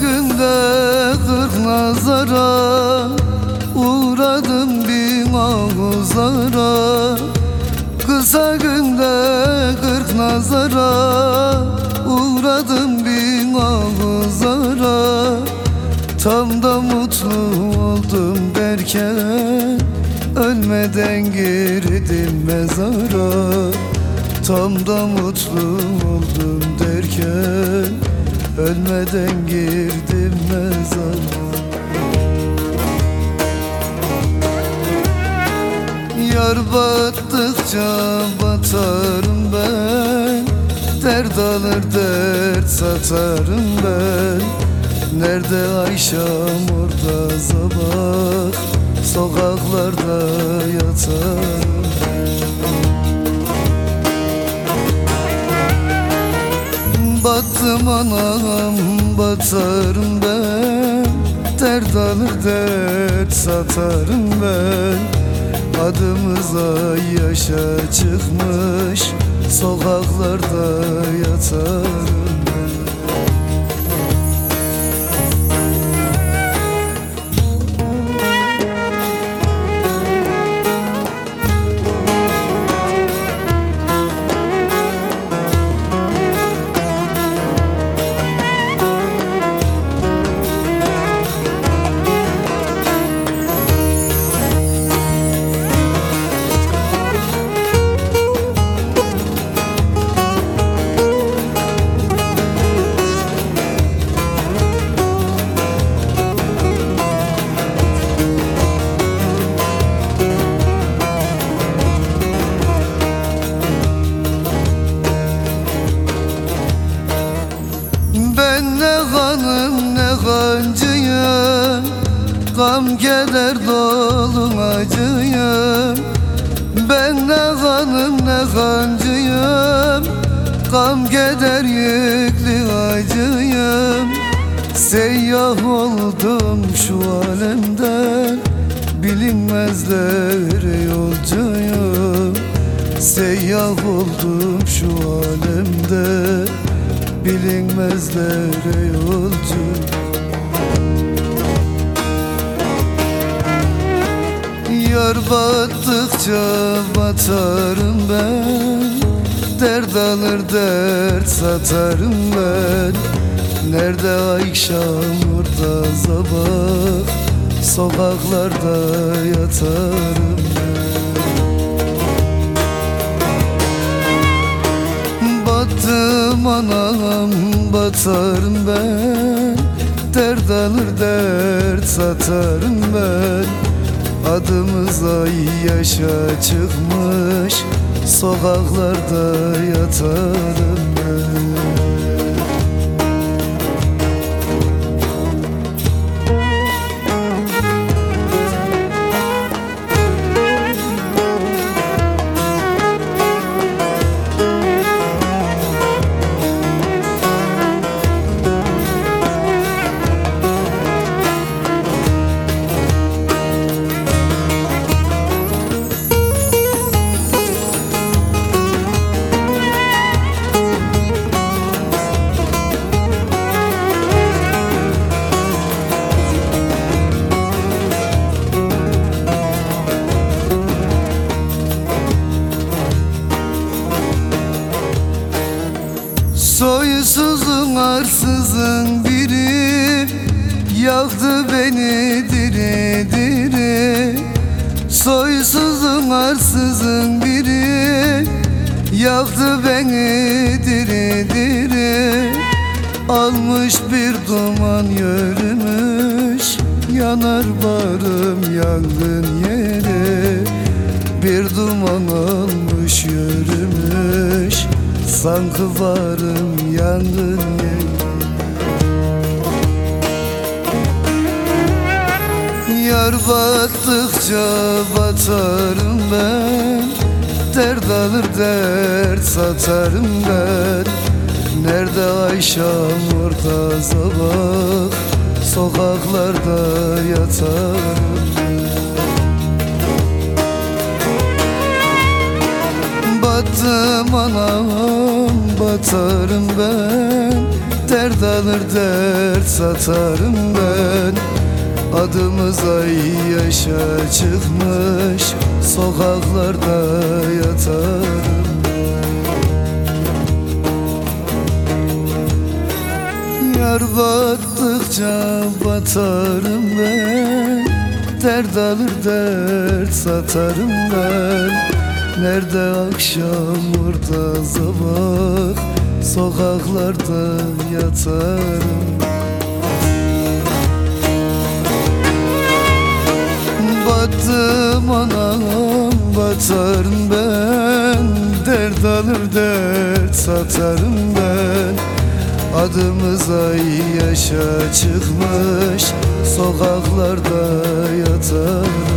Günde kırk nazara Uğradım bin ağızlara Kısa günde kırk nazara Uğradım bin ağızlara Tam da mutlu oldum derken Ölmeden girdim mezara. Tam da mutlu oldum derken Ölmeden girdim mezara. Yar battıkça batarım ben. Dert alır dert satarım ben. Nerede Ayşem orada sabah Sokaklarda yatarım Battım anam batarım ben. Dert alır dert satarım ben. Adımıza yaşa çıkmış Sokaklarda yatarım keder dolu acıyım. Ben ne kanım ne kancıyım Gam keder yüklü acıyım. Seyyah oldum şu alemden. Bilinmezlere yolcuyum. Seyyah oldum şu alemde Bilinmezlere yolcu Yar battıkça batarım ben. Dert alır dert satarım ben. Nerede akşam orada sabah. Sokaklarda yatarım ben. Battım anam batarım ben. Dert alır dert satarım ben Adımıza yaşa çıkmış Sokaklarda yatarım ben arsızın biri Yaktı beni diri diri Soysuzun arsızın biri Yaktı beni diri diri Almış bir duman yürümüş Yanar barım yangın yeri. Bir duman almış yürümüş Sanki varım yangın yeri Yar battıkça batarım ben. Dert alır dert satarım ben. Nerede Ayşem orada sabah Sokaklarda yatarım. Battım anam batarım ben. Dert alır dert satarım ben Adımız ay yaşa çıkmış Sokaklarda yatarım. Yar battıkça batarım ben Dert alır dert satarım ben. Nerede akşam orada sabah Sokaklarda yatarım Battım anam batarım ben. Dert alır dert satarım ben. Adımız ay yaşa çıkmış Sokaklarda yatarım